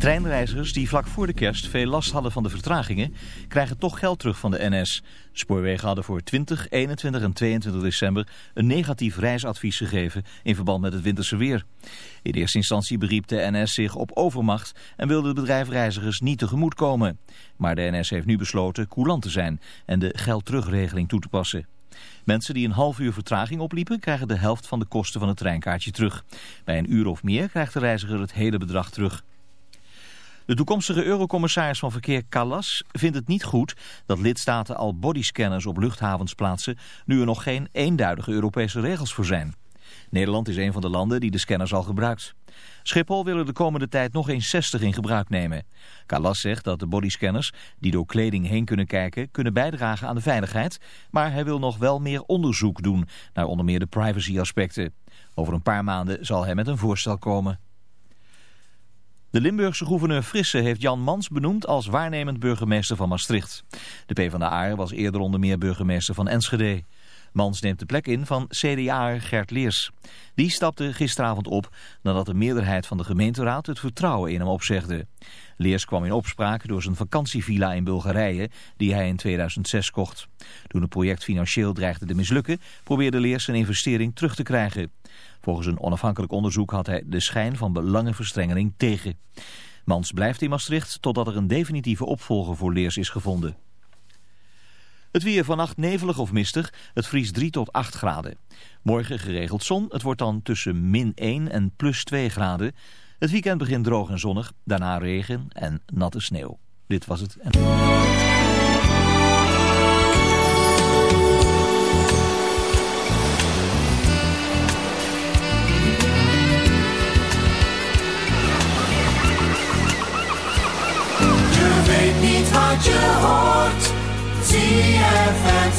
Treinreizigers die vlak voor de kerst veel last hadden van de vertragingen... krijgen toch geld terug van de NS. Spoorwegen hadden voor 20, 21 en 22 december... een negatief reisadvies gegeven in verband met het winterse weer. In eerste instantie beriep de NS zich op overmacht... en wilde het bedrijf reizigers niet tegemoet komen. Maar de NS heeft nu besloten coulant te zijn... en de geldterugregeling toe te passen. Mensen die een half uur vertraging opliepen krijgen de helft van de kosten van het treinkaartje terug. Bij een uur of meer krijgt de reiziger het hele bedrag terug. De toekomstige eurocommissaris van Verkeer Callas vindt het niet goed dat lidstaten al bodyscanners op luchthavens plaatsen nu er nog geen eenduidige Europese regels voor zijn. Nederland is een van de landen die de scanners al gebruikt. Schiphol wil er de komende tijd nog eens 60 in gebruik nemen. Callas zegt dat de bodyscanners, die door kleding heen kunnen kijken, kunnen bijdragen aan de veiligheid. Maar hij wil nog wel meer onderzoek doen naar onder meer de privacy-aspecten. Over een paar maanden zal hij met een voorstel komen. De Limburgse gouverneur Frisse heeft Jan Mans benoemd als waarnemend burgemeester van Maastricht. De PvdA was eerder onder meer burgemeester van Enschede. Mans neemt de plek in van CDA Gert Leers. Die stapte gisteravond op nadat de meerderheid van de gemeenteraad het vertrouwen in hem opzegde. Leers kwam in opspraak door zijn vakantievilla in Bulgarije die hij in 2006 kocht. Toen het project financieel dreigde te mislukken probeerde Leers zijn investering terug te krijgen. Volgens een onafhankelijk onderzoek had hij de schijn van belangenverstrengeling tegen. Mans blijft in Maastricht totdat er een definitieve opvolger voor Leers is gevonden. Het weer vannacht nevelig of mistig. Het vriest 3 tot 8 graden. Morgen geregeld zon. Het wordt dan tussen min 1 en plus 2 graden. Het weekend begint droog en zonnig. Daarna regen en natte sneeuw. Dit was het. je hoort. ZFM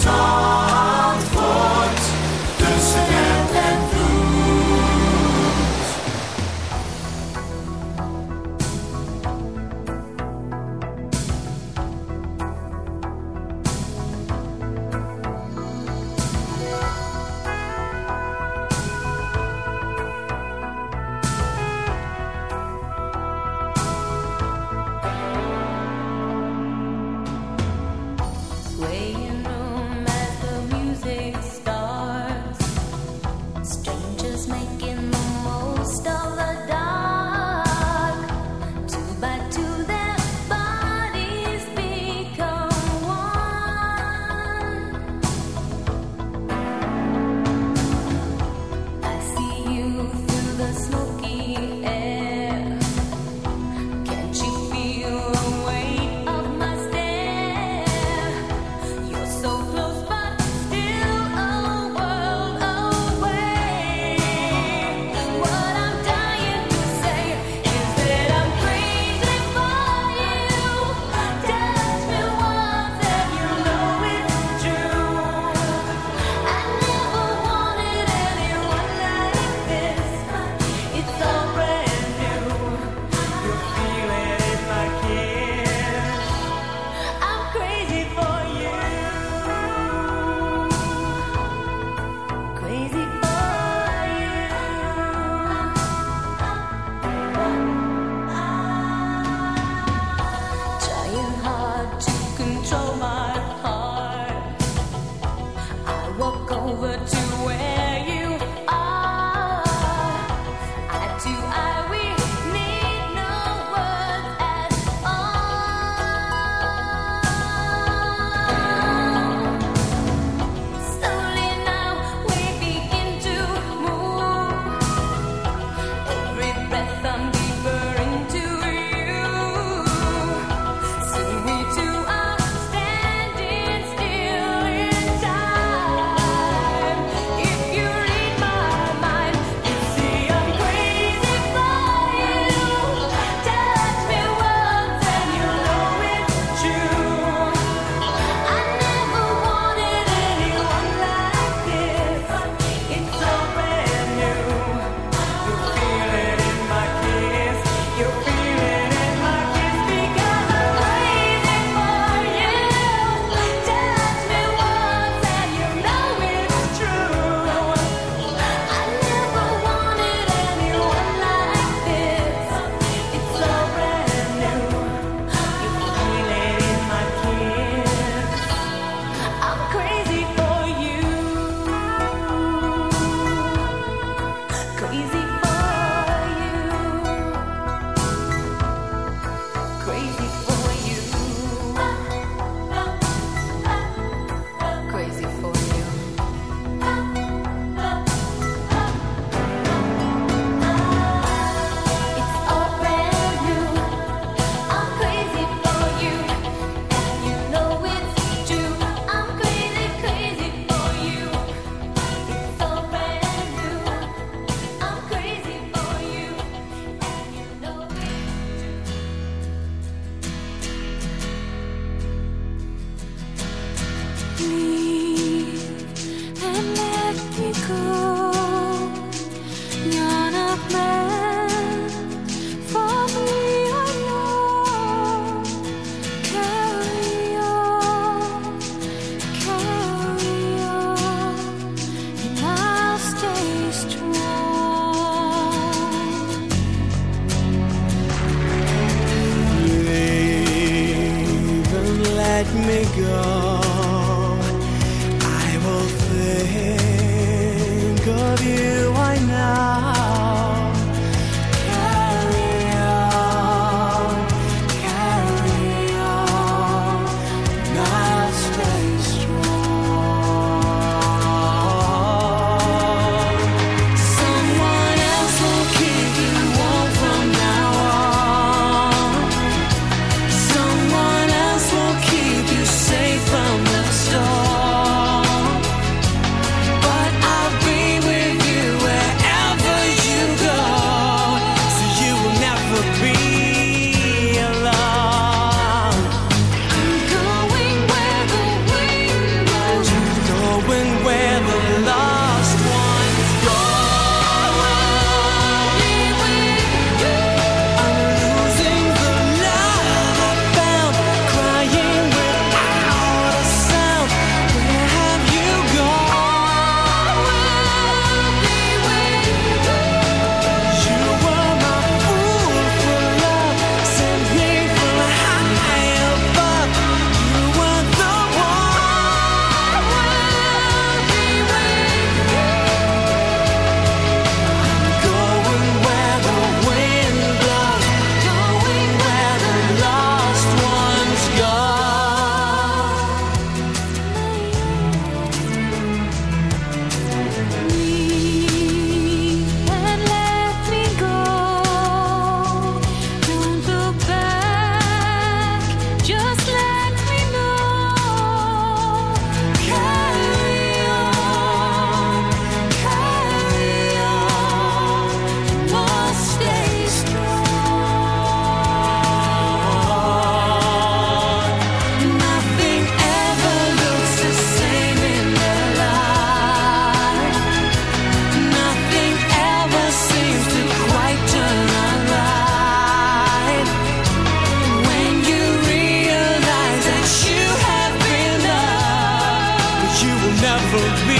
say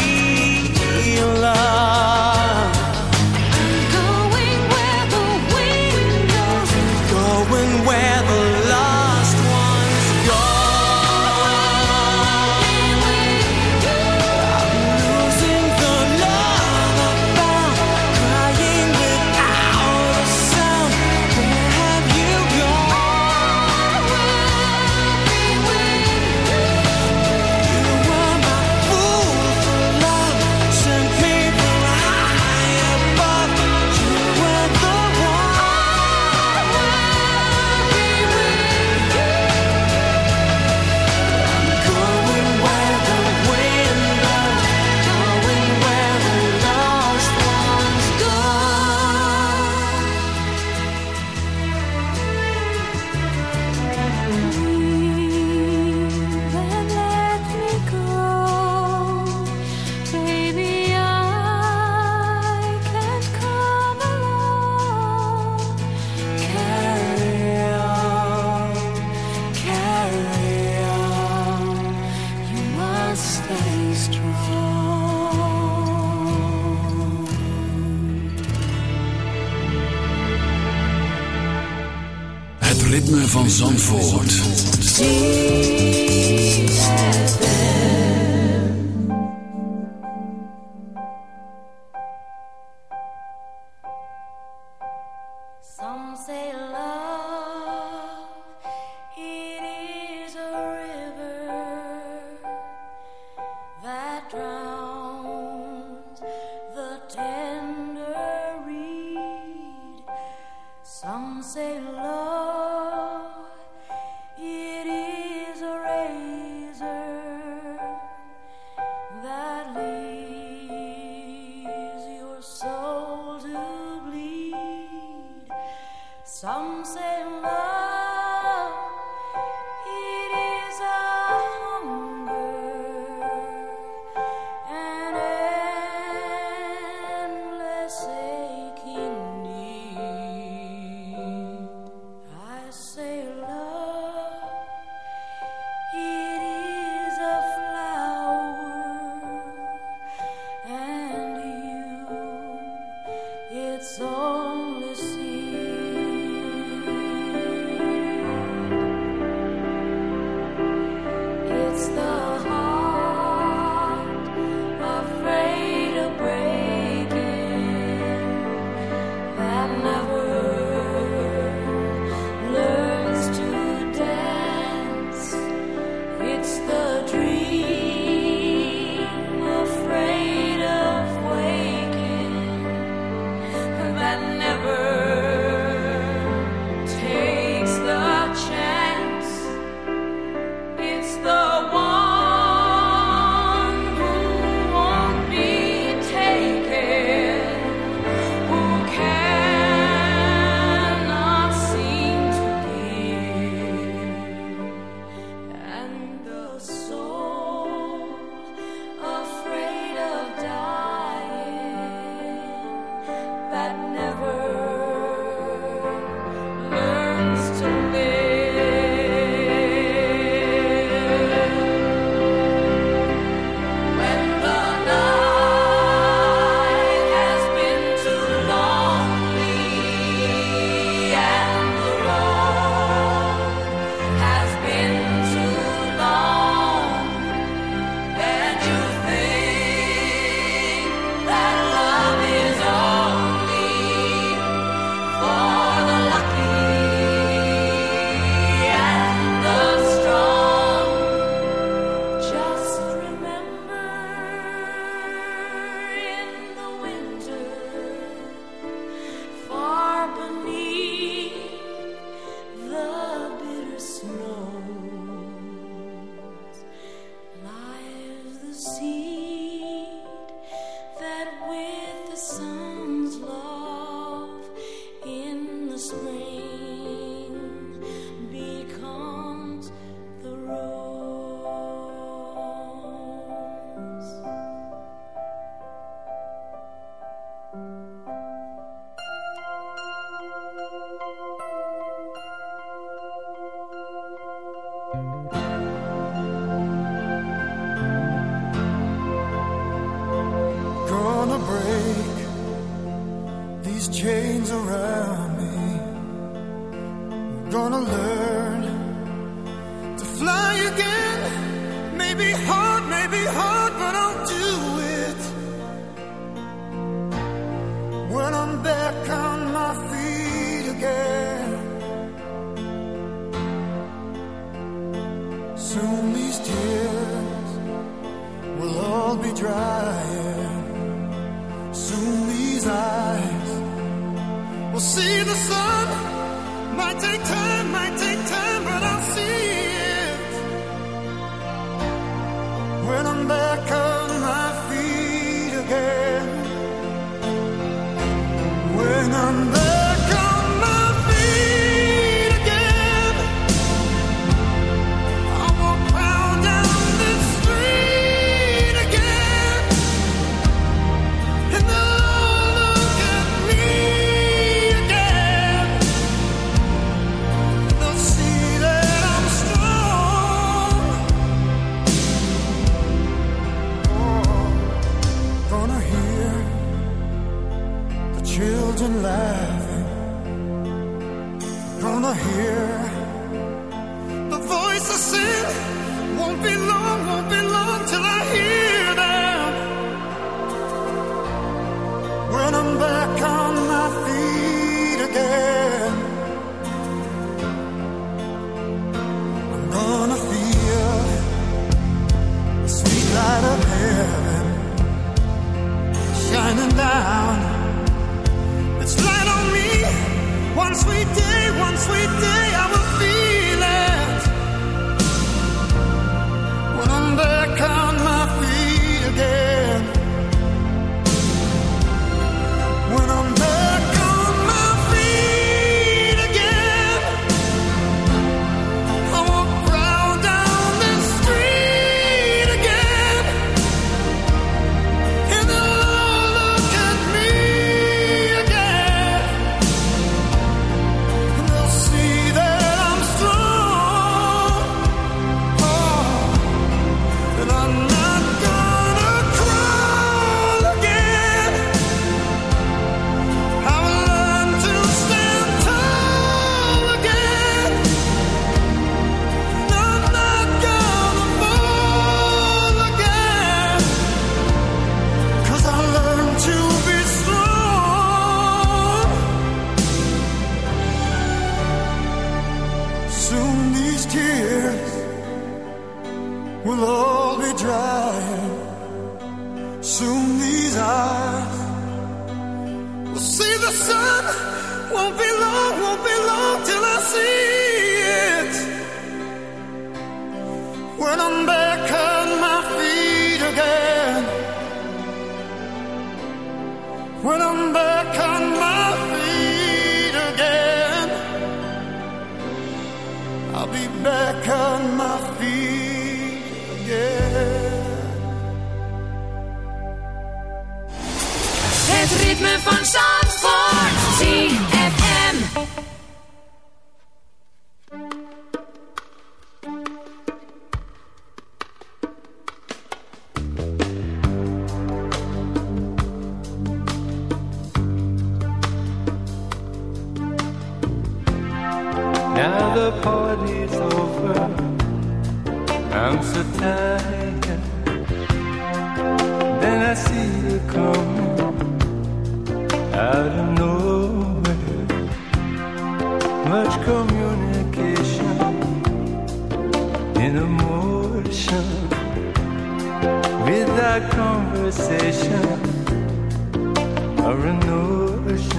that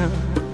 J'ai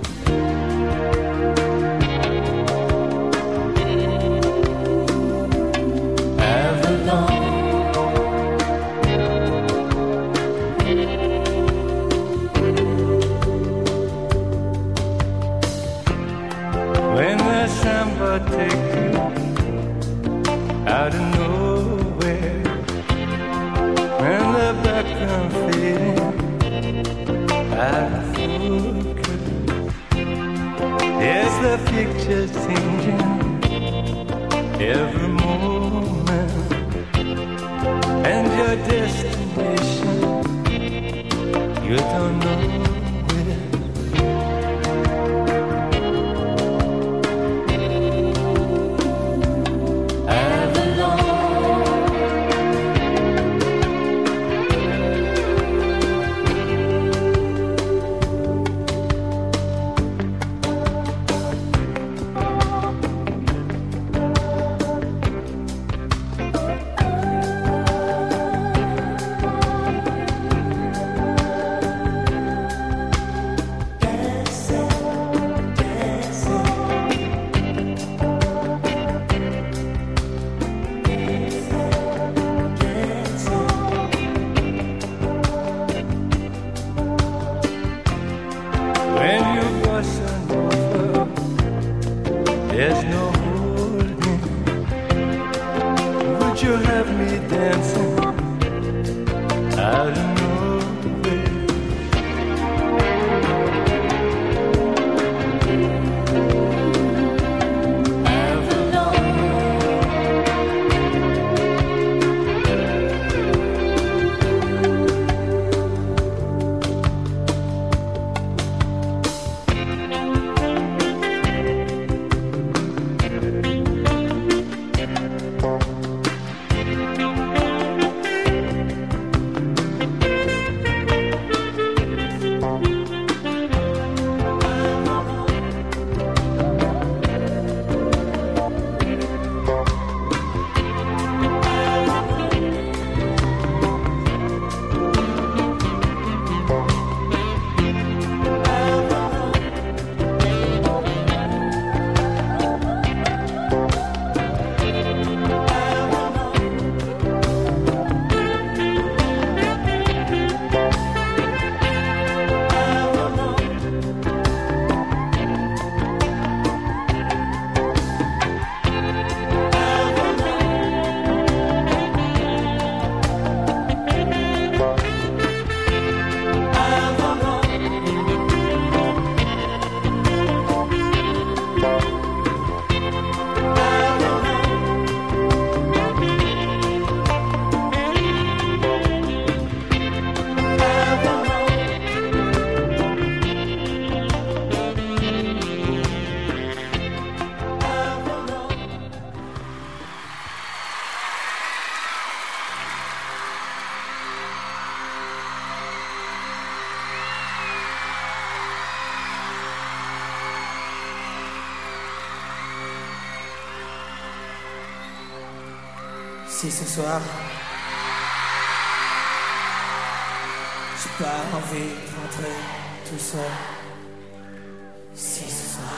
pas envie de rentrer tout seul Si ce soir,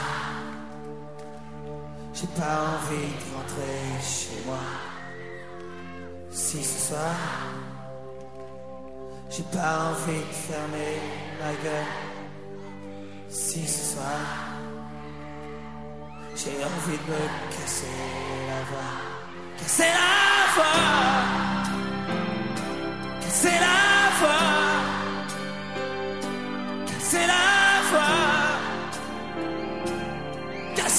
j'ai pas envie de rentrer chez moi. Si ce soir, j'ai pas envie de fermer ma gueule. Si ce soir, j'ai envie de me casser la voix. Casser la voix! Casser la voix!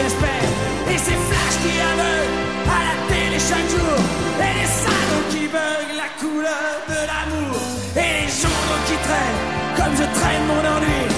Et ces flashs qui aveuglent à la télé chaque jour. Et les salons qui veulent la couleur de l'amour. Et les journaux qui traînent comme je traîne mon ennui.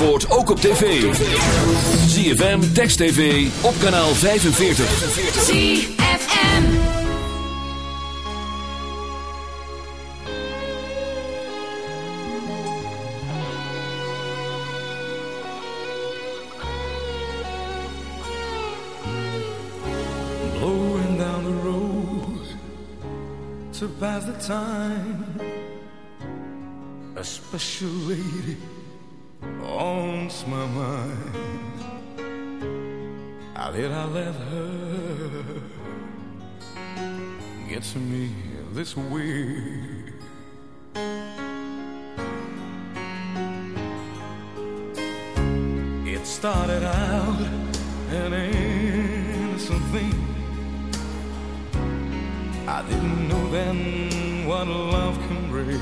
Zandvoort ook op tv. ZFM, Text TV, op kanaal 45. ZFM. blowing down the road to pass the time. A special lady to me this way? It started out an innocent thing. I didn't know then what love can bring.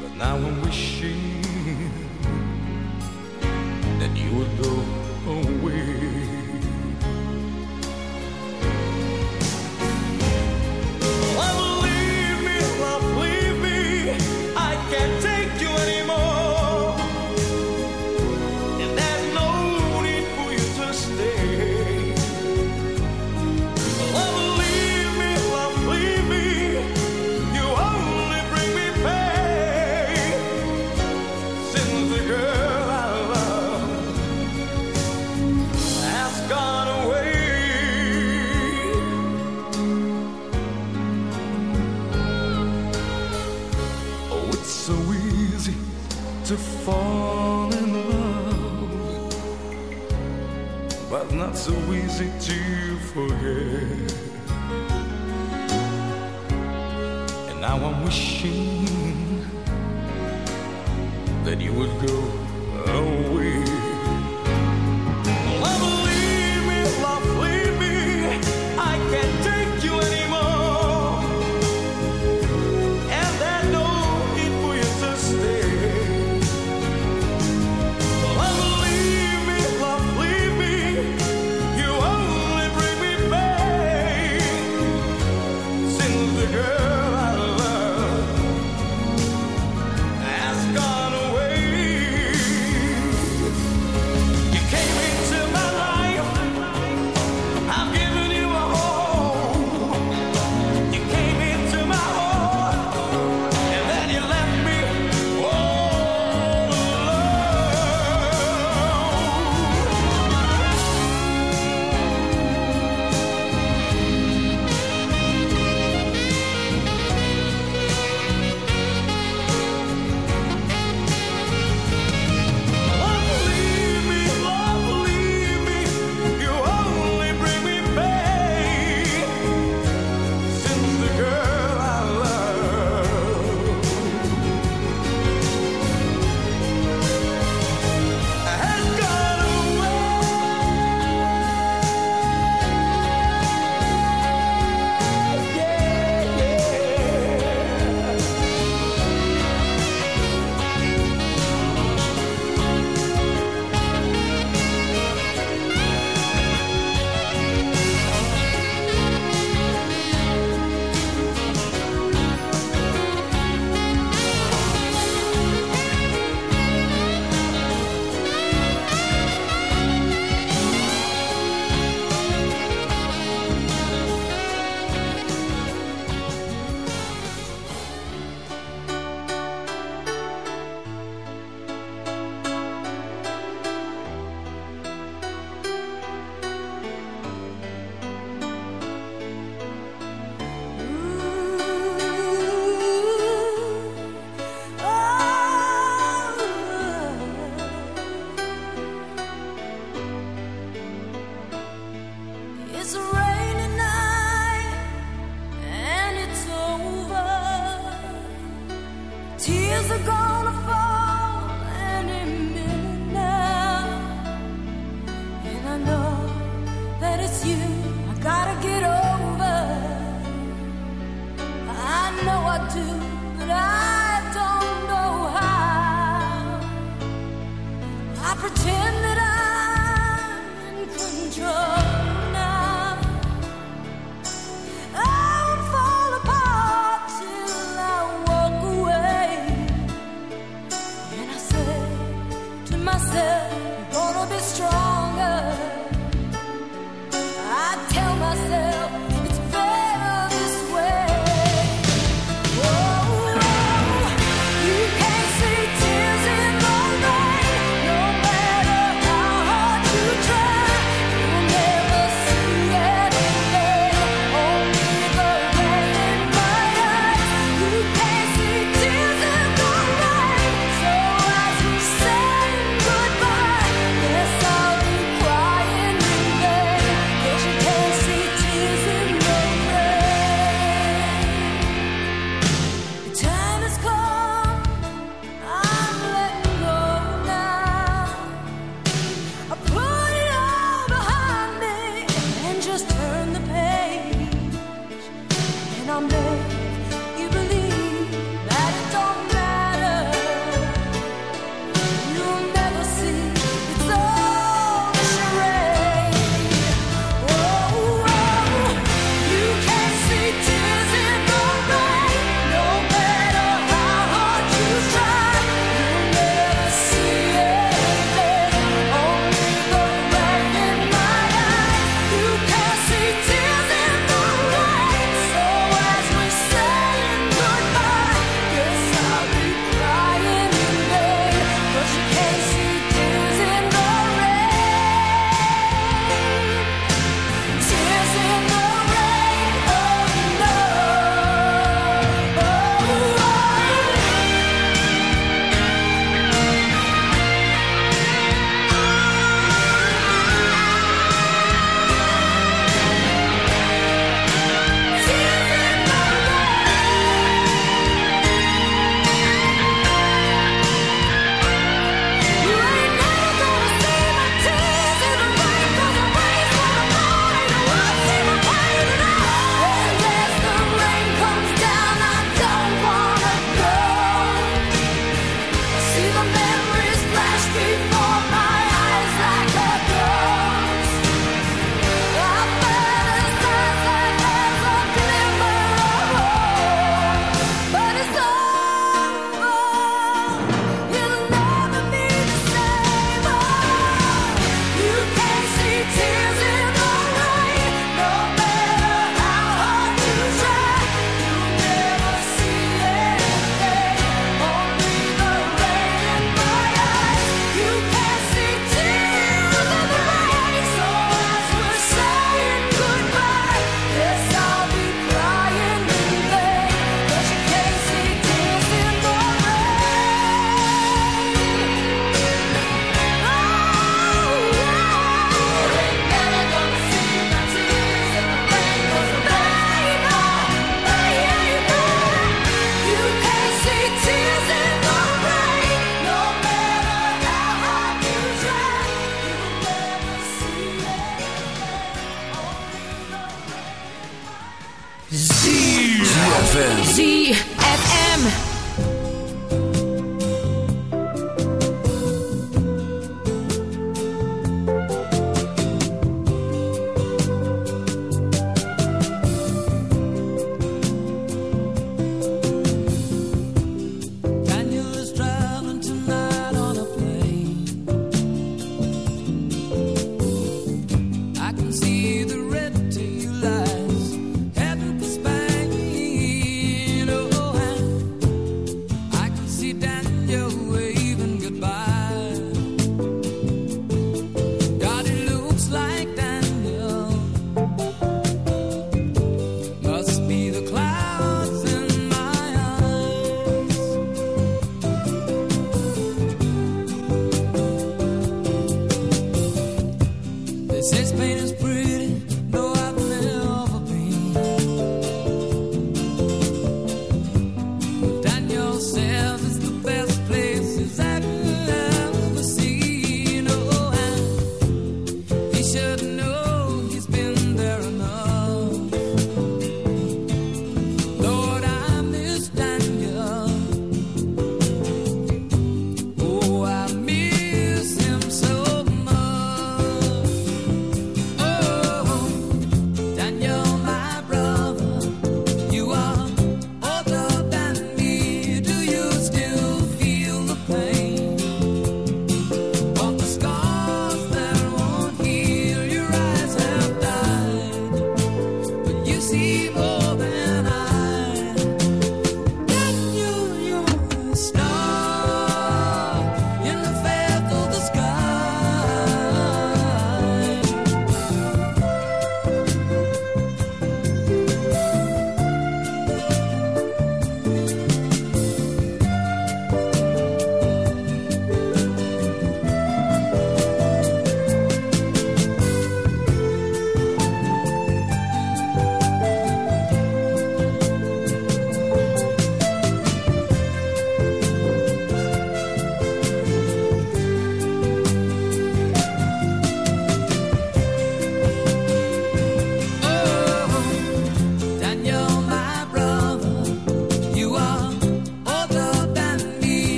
But now I'm wishing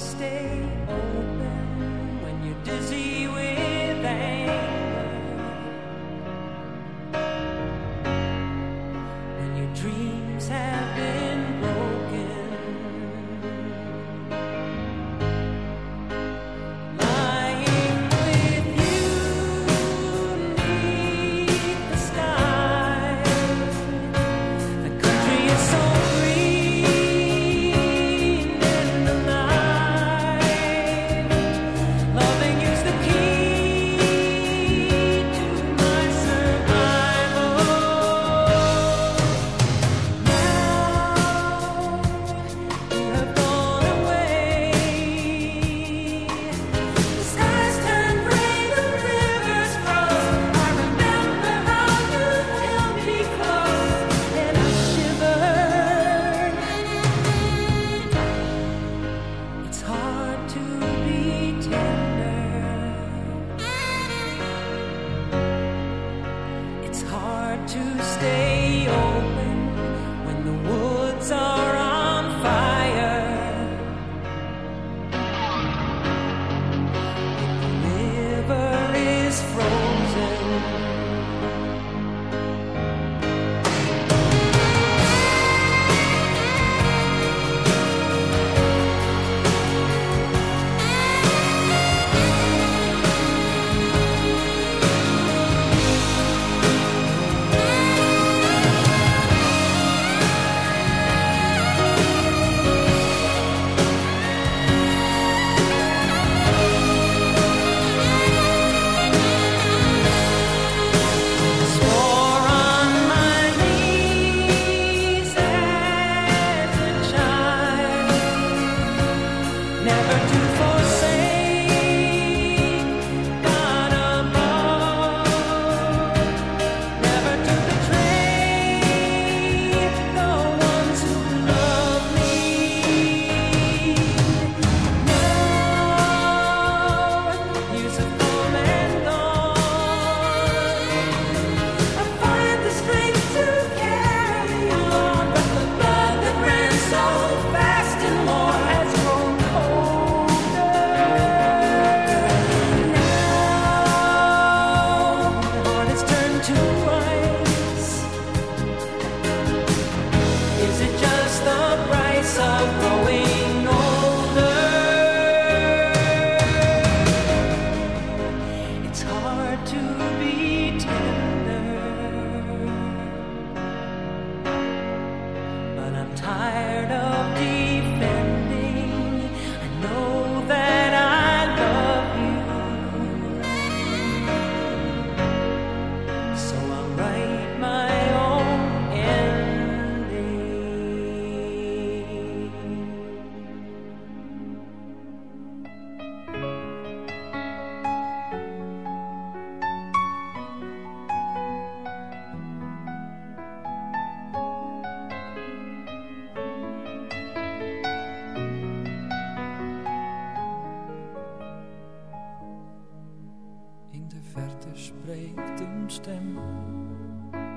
stay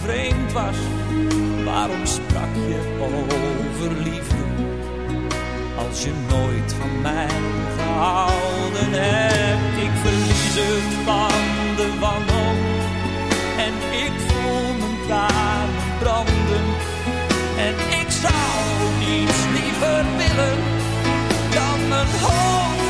vervreemd was? Waarom sprak je over liefde als je nooit van mij gehouden hebt? Ik verlies het van de wanhoop en ik voel mijn tranen branden. En ik zou niets liever willen dan mijn hoofd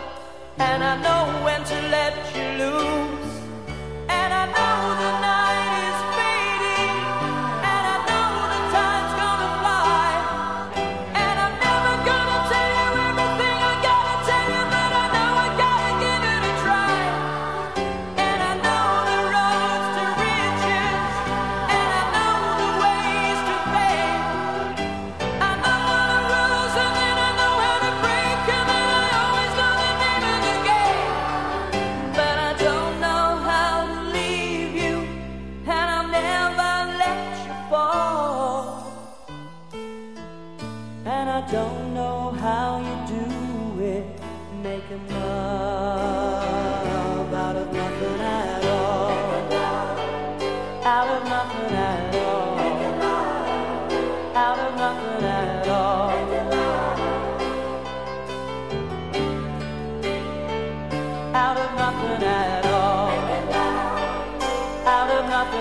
and I know when to let you loose.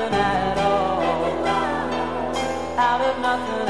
Nothing at all. Out of nothing